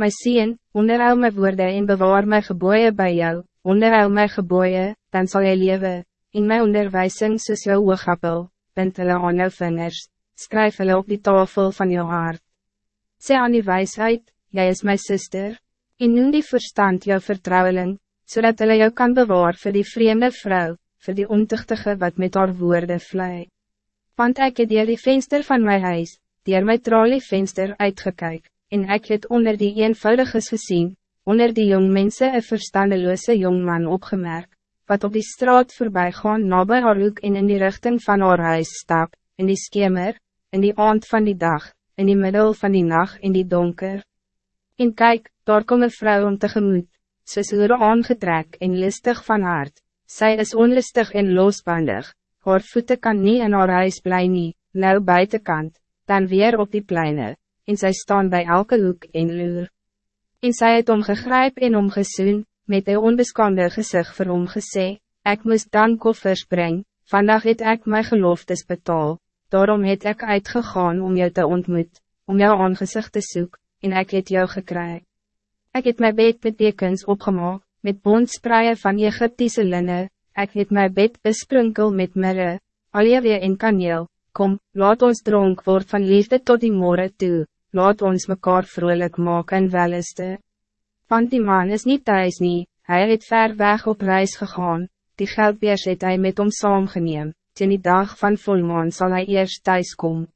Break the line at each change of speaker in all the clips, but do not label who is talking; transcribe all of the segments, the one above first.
My sien, onderhou my woorde en bewaar my geboeien bij jou, onderhou my geboeien, dan zal jy leven, in my onderwijsing soos jou oogappel, bind hulle aan jou vingers, skryf hulle op die tafel van jou hart. Sê aan die wijsheid, jy is my sister, en noem die verstand jou vertrouweling, zodat hulle jou kan bewaar voor die vreemde vrouw, voor die ontuchtige wat met haar woorden vlei. Want ek het dier die venster van my huis, dier my tralie venster uitgekyk, en ik het onder die eenvoudiges gezien, onder die jong mensen een verstandeloze jongman opgemerkt, wat op die straat voorbij gaan nabij haar hoek en in die richting van haar huis stap, in die schemer, in die aand van die dag, in die middel van die nacht in die donker. En kijk, daar kom een vrouw om tegemoet, soos oor aangetrek en listig van hart, zij is onlistig en losbandig, haar voeten kan niet in haar huis blij nie, nou buitenkant, dan weer op die pleinen en zij staan bij elke hoek en luur. En zij het omgegryp en omgesoen, met een onbeskonde gezicht vir hom gesê, ek moest dan koffers breng, vandaag het ek my geloftes betaal, daarom het ek uitgegaan om jou te ontmoet, om jou aangezicht te soek, en ek het jou gekry. Ek het my bed met dekens opgemaak, met bondspraie van Egyptische linne, ek het my bed besprinkel met mirre, aljewe en kaneel, kom, laat ons dronk word van liefde tot die morgen toe, laat ons mekaar vrolijk maken en weliste. Want die man is niet thuis nie, hij het ver weg op reis gegaan, die geldbeers het hy met hom saamgeneem, teen die dag van volmaan zal hij eerst thuis komen.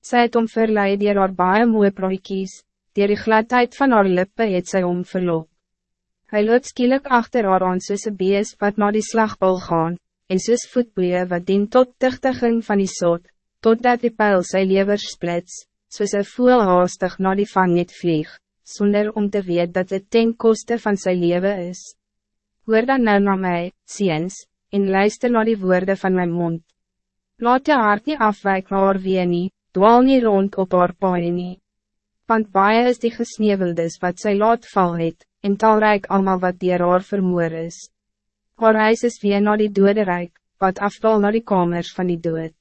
Sy het om verleid dier haar baie mooie proekies, dier die gladheid van haar lippe het sy om verloop. Hy loop skielik achter haar aan soos een bees wat na die slagbal gaan, en soos voetboeie wat dien tot dichtiging van die soot, totdat die pijl sy lever splits, soos een voel haastig na die vang net vlieg, zonder om te weet dat het ten koste van zijn leven is. Hoor dan nou naar mij, ziens, en luister naar die woorden van mijn mond. Laat je hart niet afwijken naar haar weer nie, dwaal nie rond op haar paie nie. Want baie is die gesneveldes wat zij laat val het, en talrijk allemaal wat dier haar vermoor is. Haar huis is weer naar die dode rijk, wat afval naar die kamers van die dood.